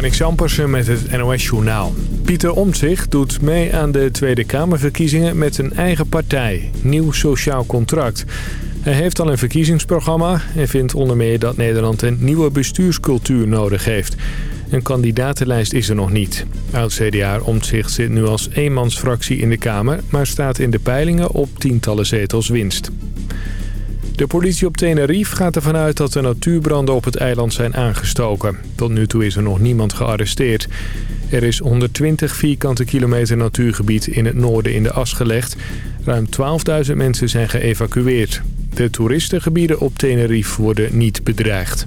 Marnik Sampersen met het NOS Journaal. Pieter Omtzigt doet mee aan de Tweede Kamerverkiezingen met een eigen partij. Nieuw Sociaal Contract. Hij heeft al een verkiezingsprogramma en vindt onder meer dat Nederland een nieuwe bestuurscultuur nodig heeft. Een kandidatenlijst is er nog niet. Oud-CDA Omtzigt zit nu als eenmansfractie in de Kamer... maar staat in de peilingen op tientallen zetels winst. De politie op Tenerife gaat ervan uit dat de natuurbranden op het eiland zijn aangestoken. Tot nu toe is er nog niemand gearresteerd. Er is 120 vierkante kilometer natuurgebied in het noorden in de as gelegd. Ruim 12.000 mensen zijn geëvacueerd. De toeristengebieden op Tenerife worden niet bedreigd.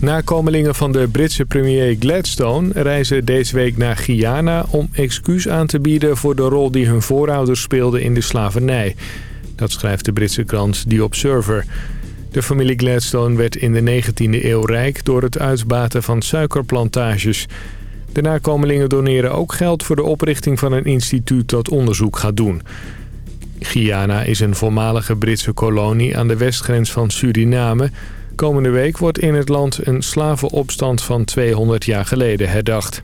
Nakomelingen van de Britse premier Gladstone reizen deze week naar Guyana... om excuus aan te bieden voor de rol die hun voorouders speelden in de slavernij... Dat schrijft de Britse krant The Observer. De familie Gladstone werd in de 19e eeuw rijk door het uitbaten van suikerplantages. De nakomelingen doneren ook geld voor de oprichting van een instituut dat onderzoek gaat doen. Guyana is een voormalige Britse kolonie aan de westgrens van Suriname. Komende week wordt in het land een slavenopstand van 200 jaar geleden herdacht.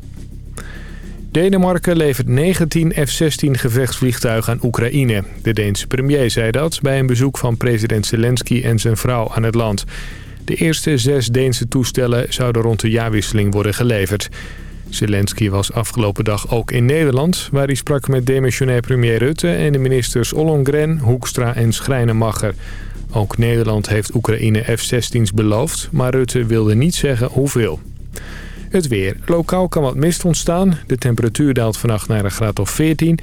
Denemarken levert 19 F-16 gevechtsvliegtuigen aan Oekraïne. De Deense premier zei dat bij een bezoek van president Zelensky en zijn vrouw aan het land. De eerste zes Deense toestellen zouden rond de jaarwisseling worden geleverd. Zelensky was afgelopen dag ook in Nederland... waar hij sprak met demissionair premier Rutte en de ministers Ollongren, Hoekstra en Schrijnemacher. Ook Nederland heeft Oekraïne F-16's beloofd, maar Rutte wilde niet zeggen hoeveel. Het weer. Lokaal kan wat mist ontstaan. De temperatuur daalt vannacht naar een graad of 14.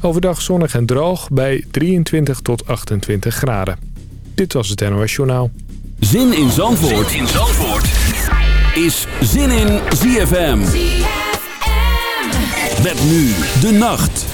Overdag zonnig en droog bij 23 tot 28 graden. Dit was het NOS Journaal. Zin in Zandvoort, zin in Zandvoort. is Zin in ZFM. ZFM. Met nu de nacht.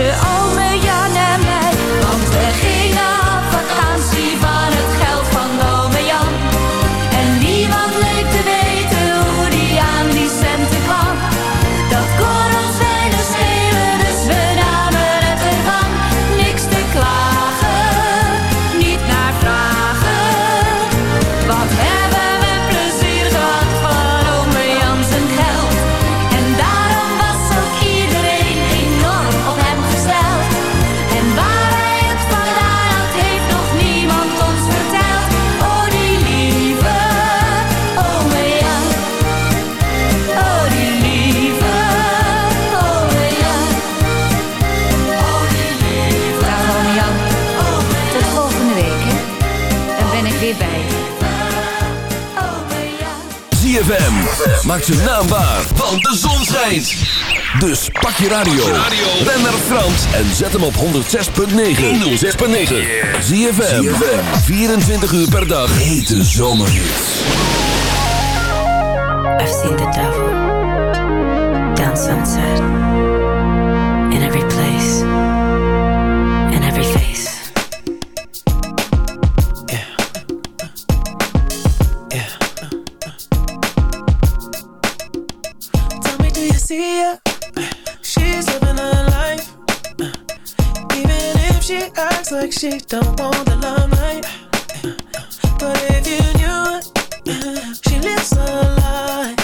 Tralies Maak zijn naam waar, want de zon schijnt. Dus pak je radio. Ben naar Frans en zet hem op 106.9. 106.9. ZFM. 24 uur per dag. Hete zomerhits. I've seen the devil down sunset see her? She's living her life. Even if she acts like she don't want the limelight. But if you knew she lives a life.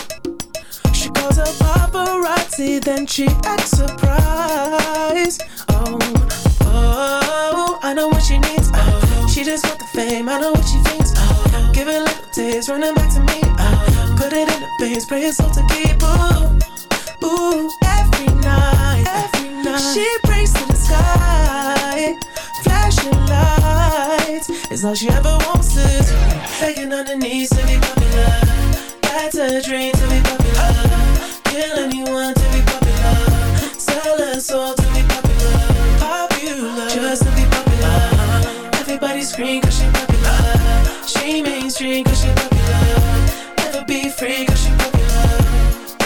She calls her paparazzi, then she acts surprised. Oh, oh, I know what she needs. Oh, she just want the fame. I know what she thinks. Oh, give it a little taste, running back to me. Oh, put it in the veins, pray it's all to keep. Ooh, ooh, every night, every night. She prays to the sky, flashing lights. It's all she ever wants is begging on her knees to be popular. That's a dream to be popular. Kill anyone to be popular. Sell her soul to be popular. Popular, just to be popular. Everybody scream cause she popular. She mainstream cause she popular. Never be free cause she popular.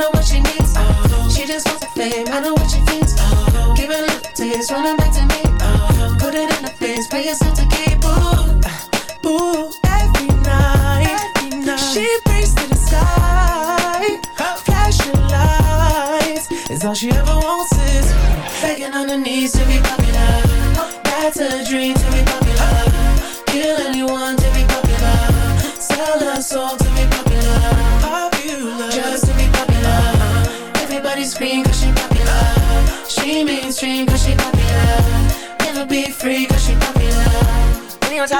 know what she needs. She just wants the fame. I know what she thinks. Give it a little running back to me. Put it in the face, pay yourself to keep. Ooh, ooh, every night. She prays to the sky, flashing lights. Is all she ever wants is begging on her knees to be popular. That's a dream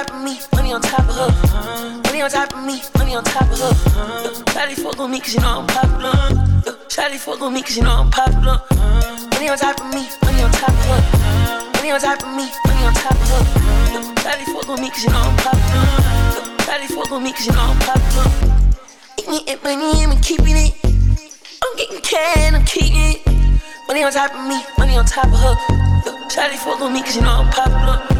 top of me, money on top of her. Money on top of me, money on top of her. Shawty fuck with me cause you know I'm popular. Shawty fuck with me cause you know I'm popular. Money on top of me, money on top of her. Money on top of me, money on top of her. Shawty fuck with me cause you know I'm popular. Shawty fuck with me cause you know I'm popular. Eating it, money, I'm keeping it. I'm getting cash, I'm keeping it. Money on top of me, money on top of her. Shawty fuck with me cause you know I'm popular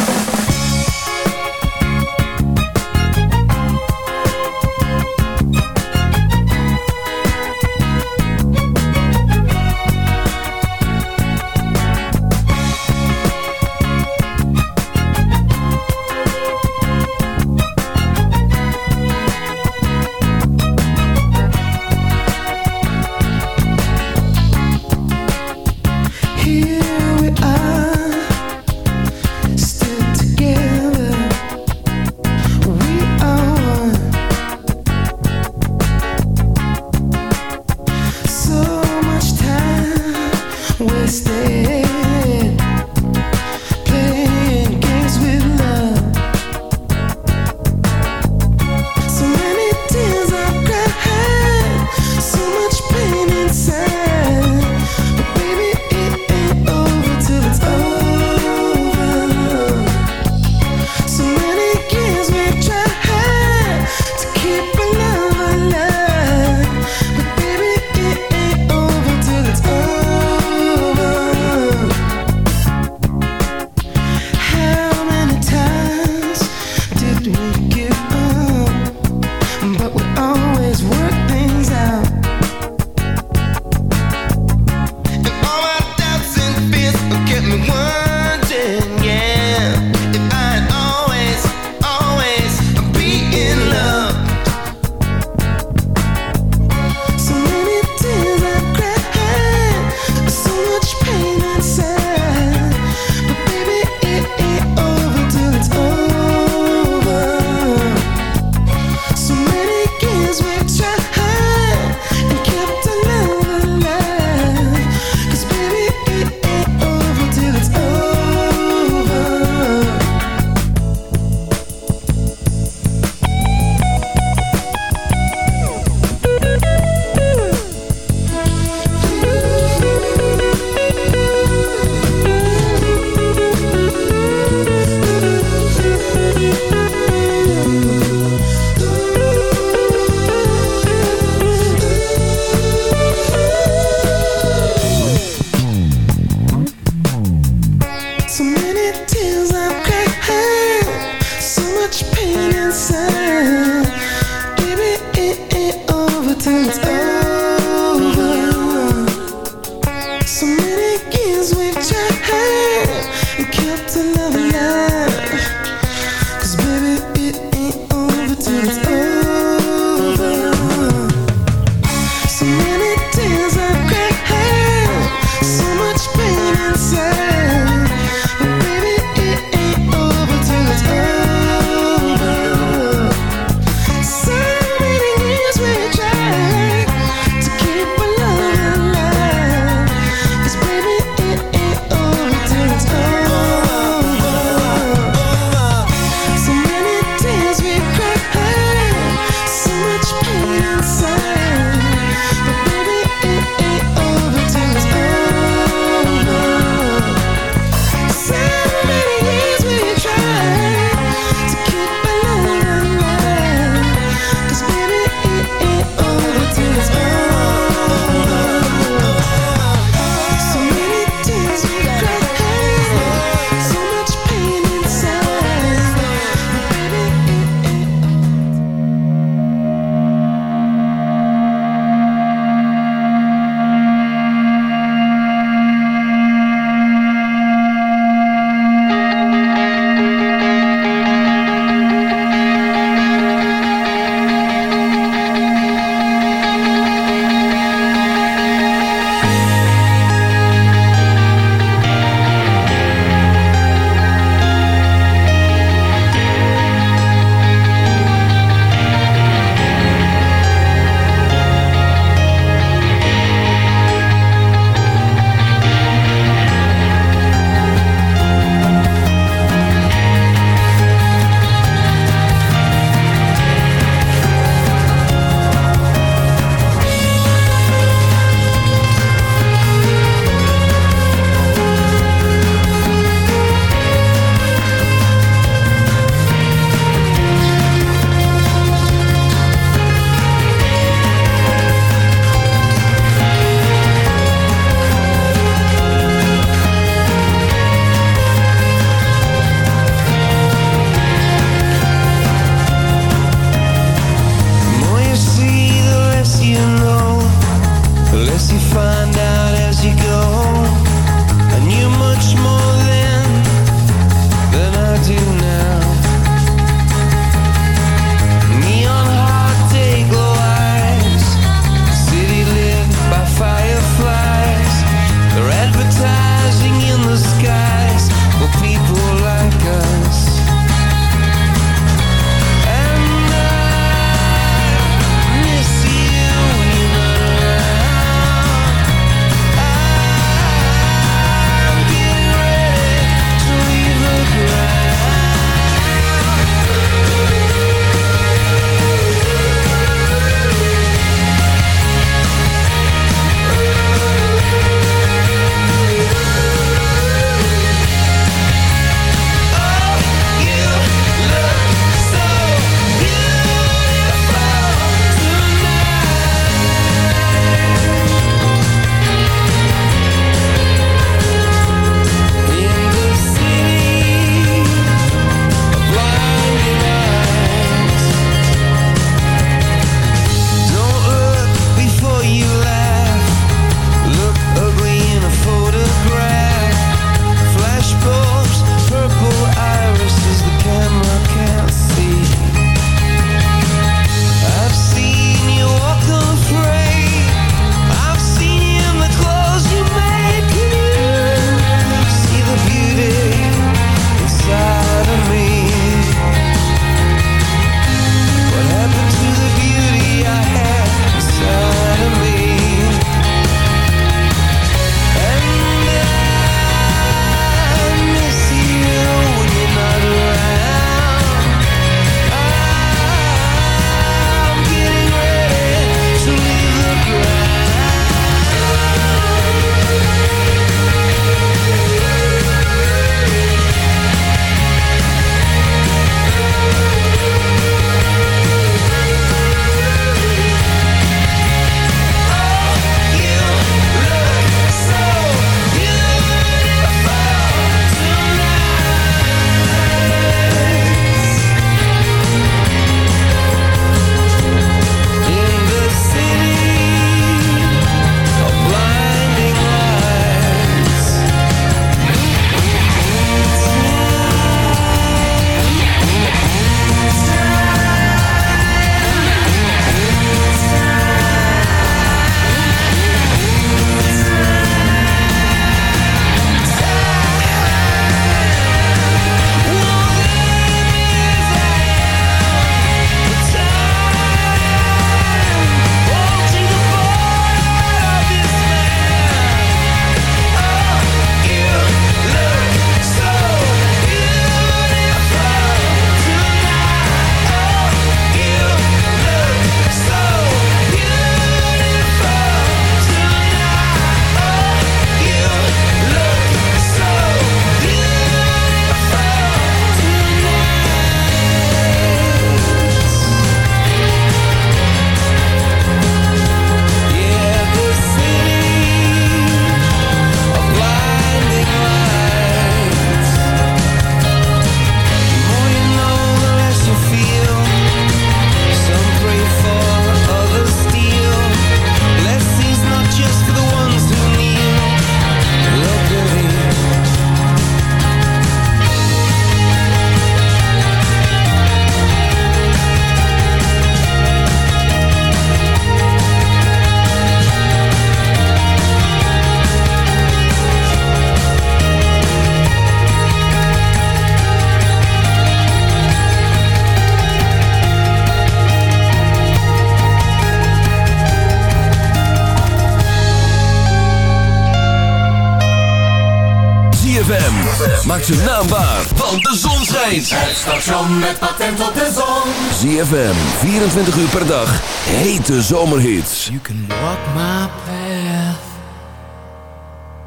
ZFM, 24 uur per dag, hete zomerhits. You can walk my path.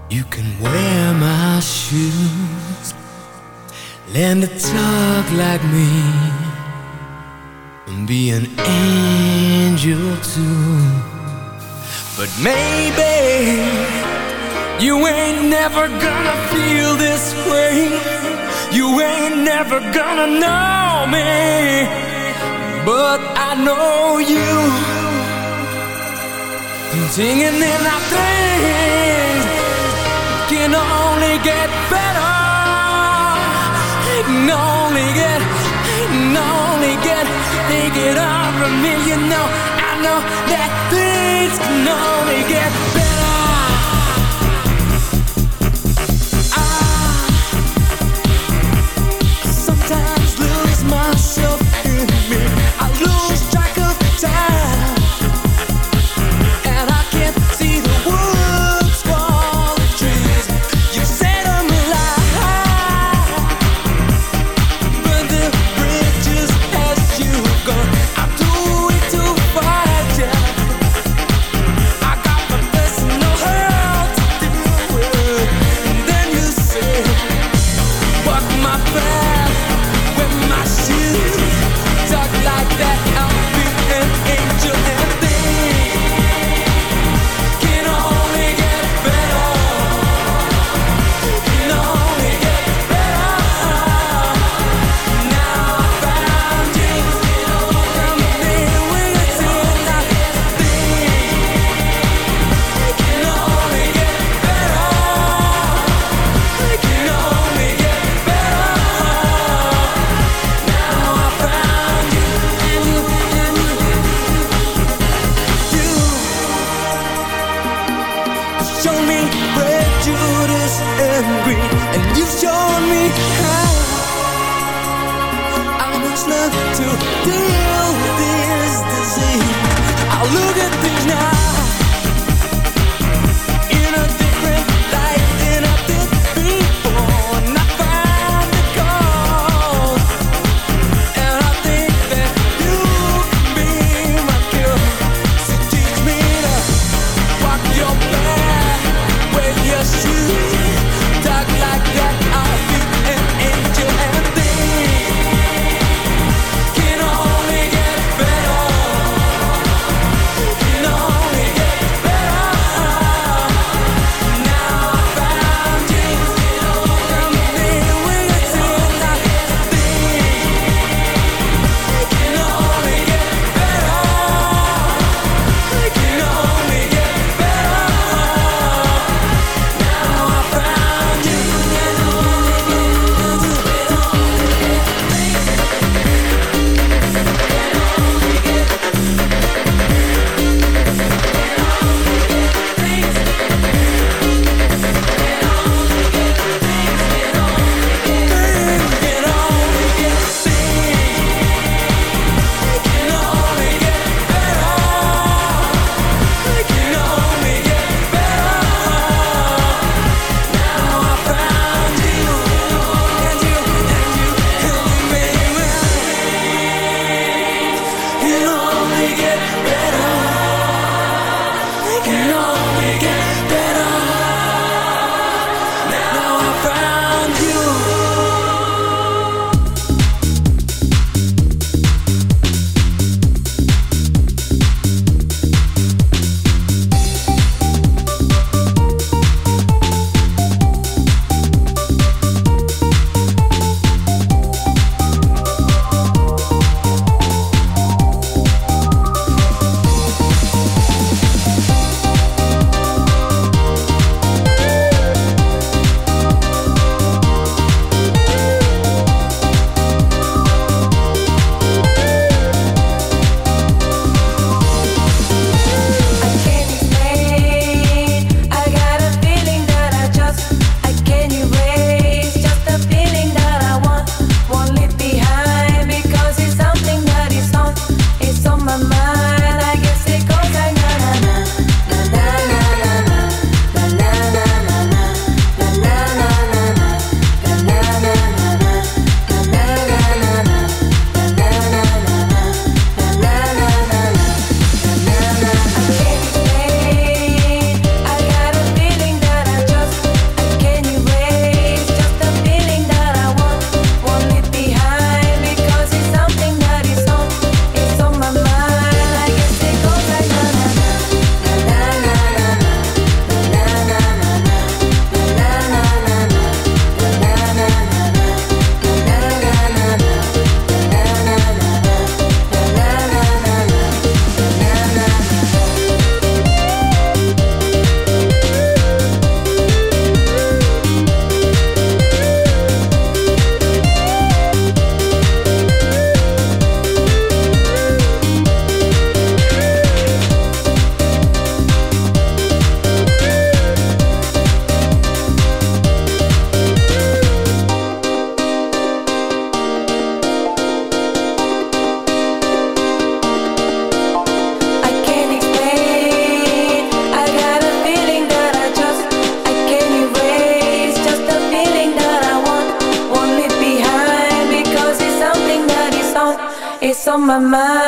You can wear my shoes. Learn to talk like me. And be an angel too. But maybe you ain't never gonna feel this way. You ain't never gonna know me But I know you. Singing in our dreams Can only get better. Can only get Can only get take it over me. You know, I know that things can only get better. My mind.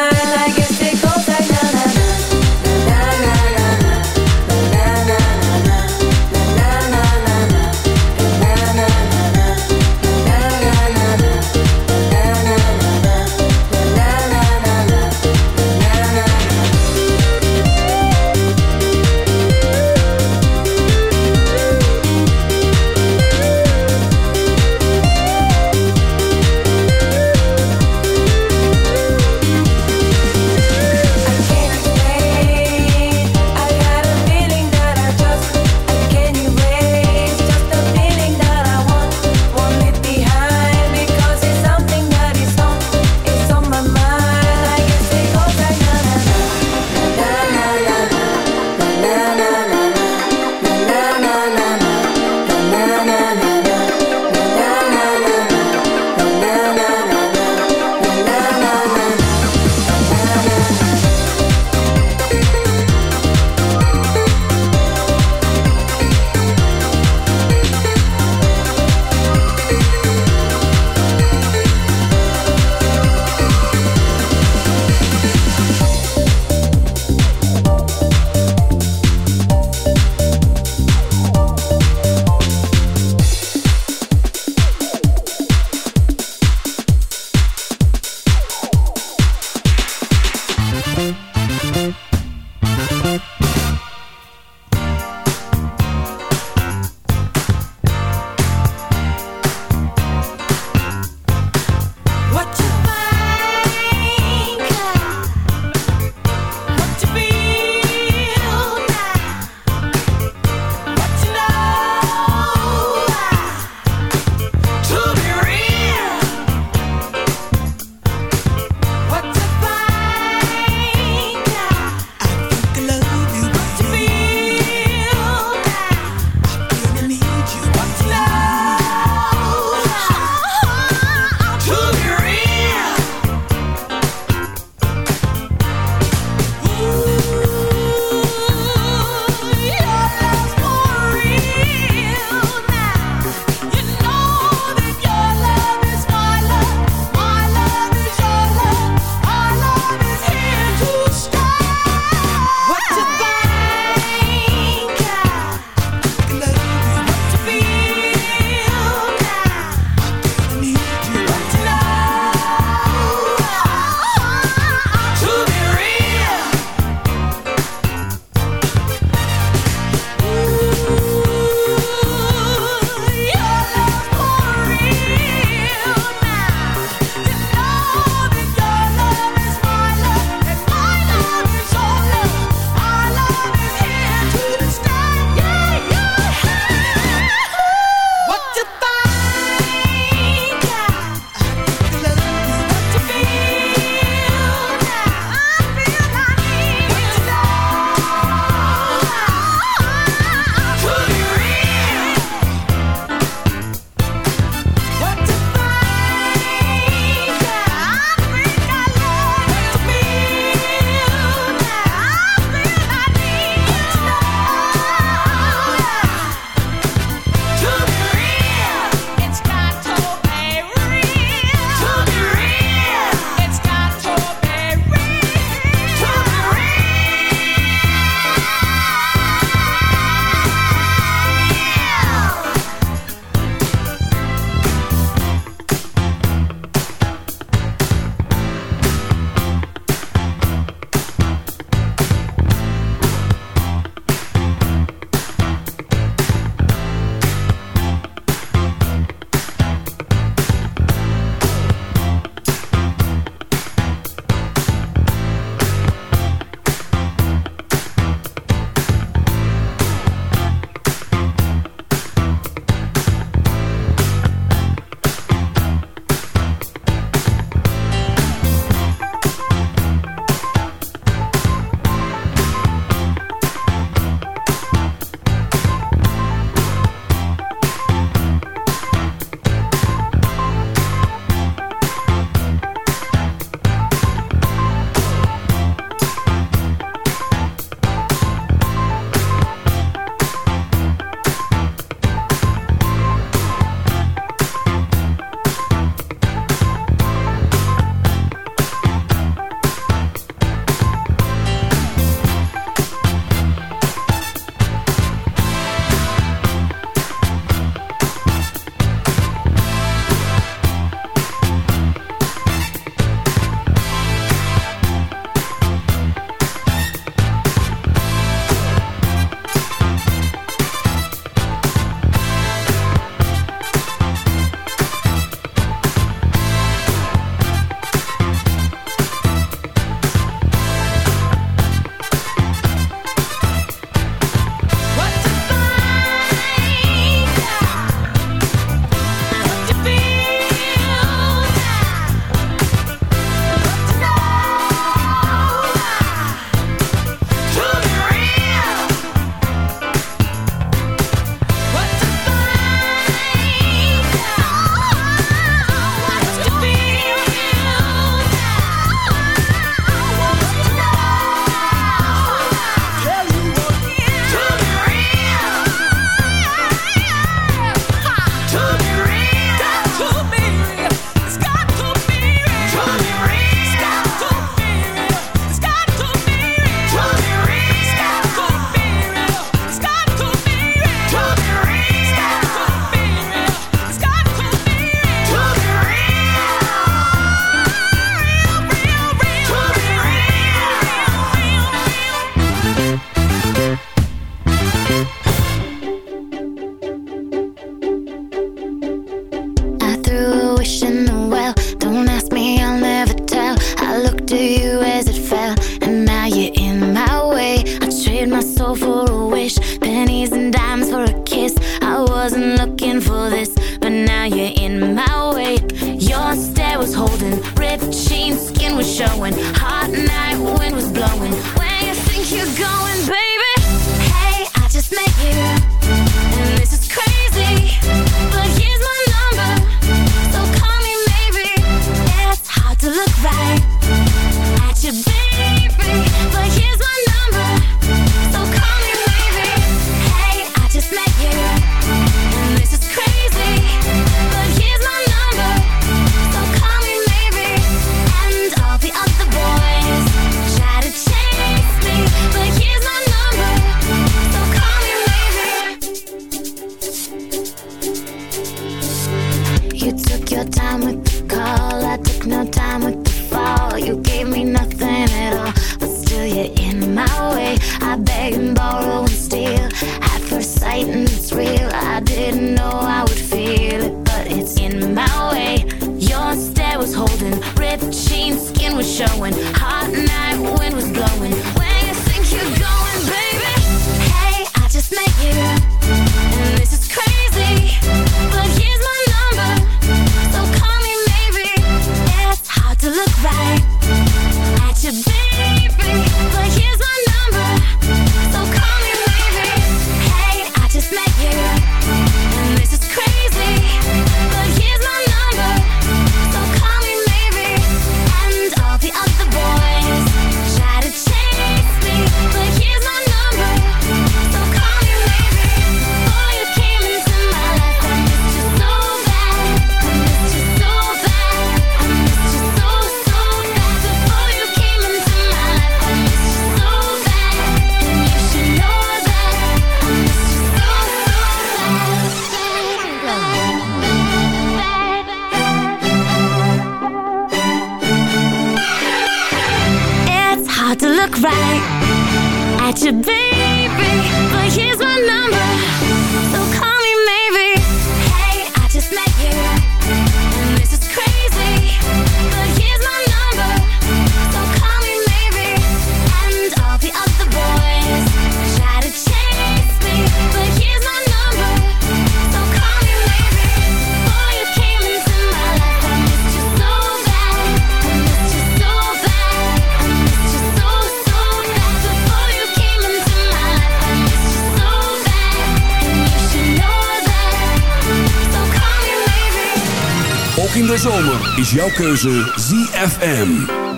Is jouw keuze ZFM.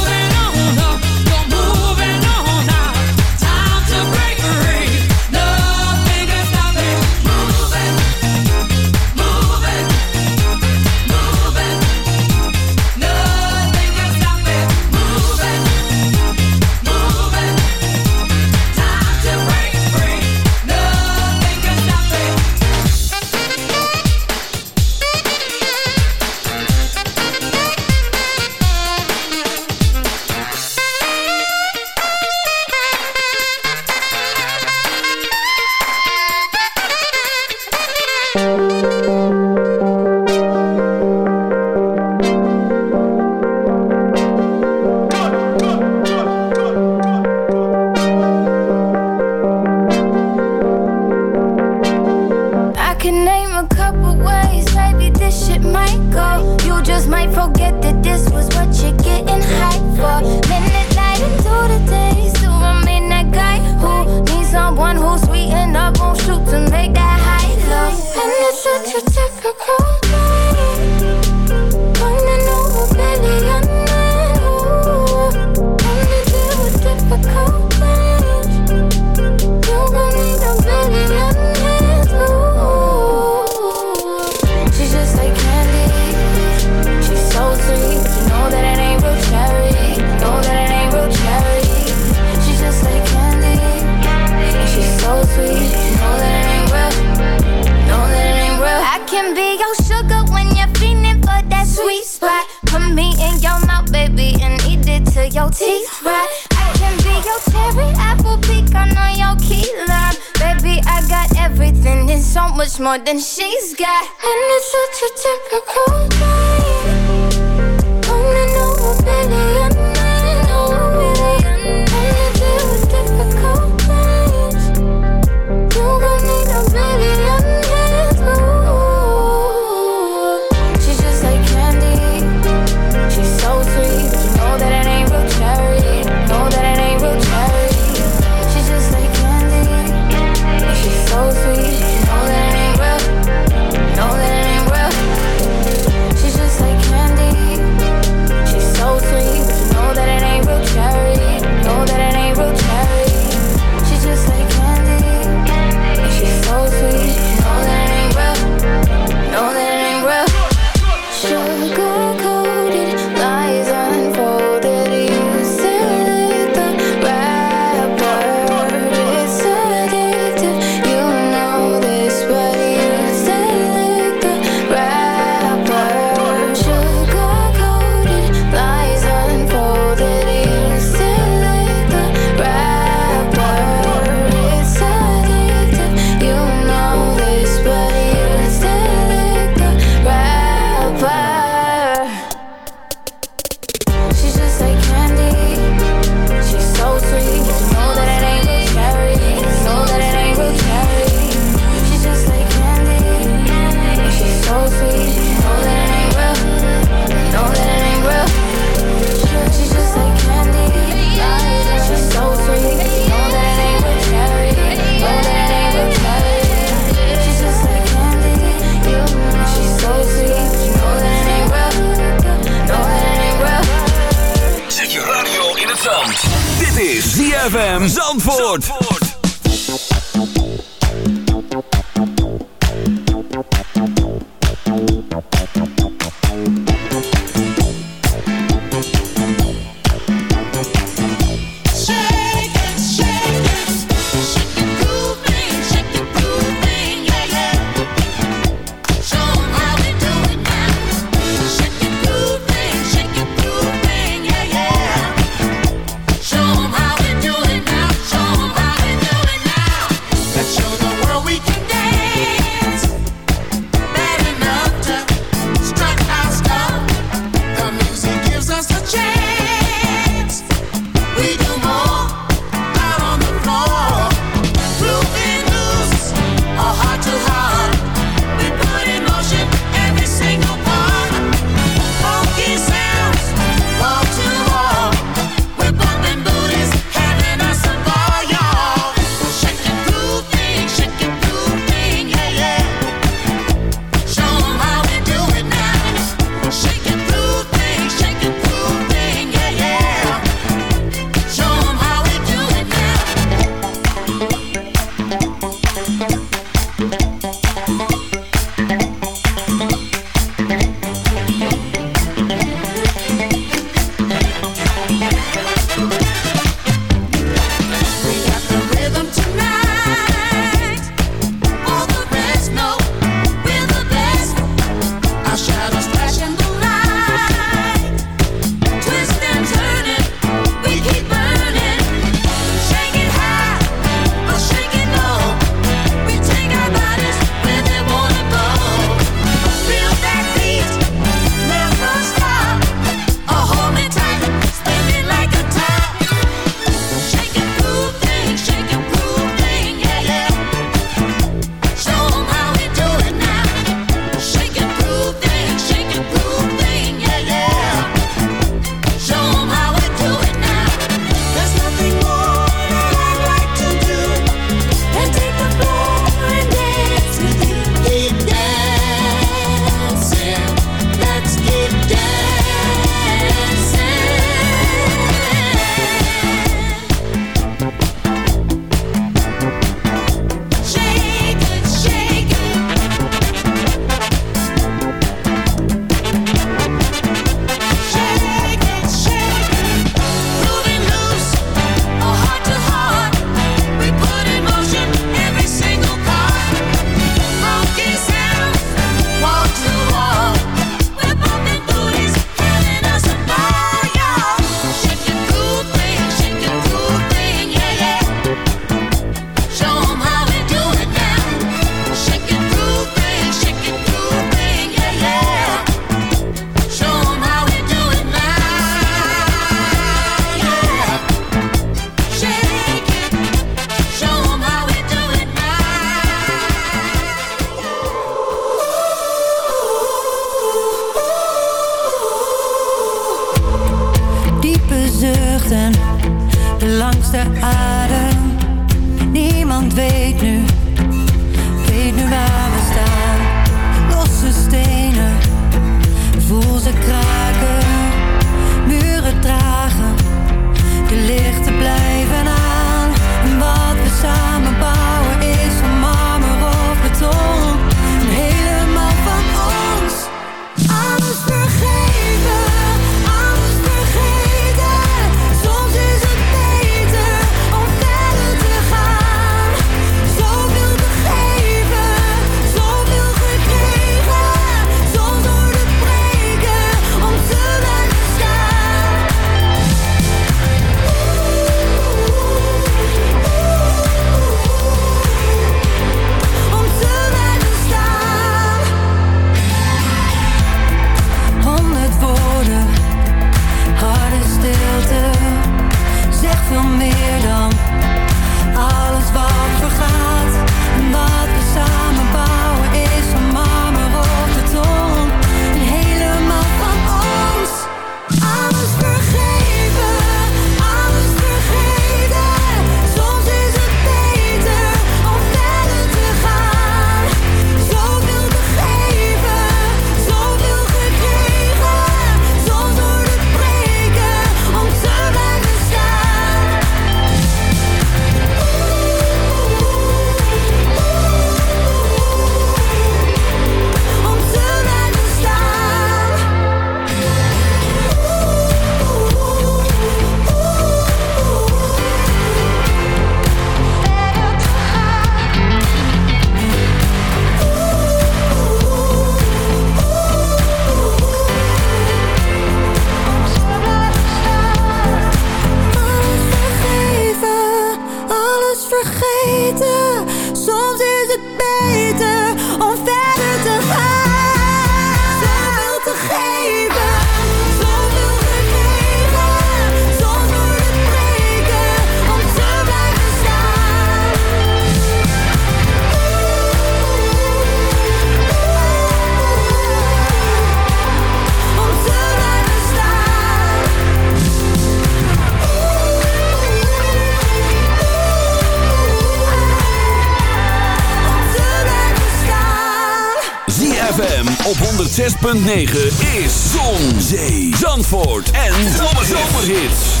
106.9 is Zon, Zee, Zandvoort en Zomerhits.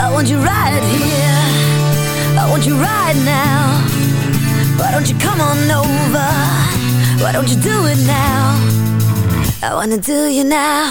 I want you right here. I want you right now. Why don't you come on over? Why don't you do it now? I wanna do you now.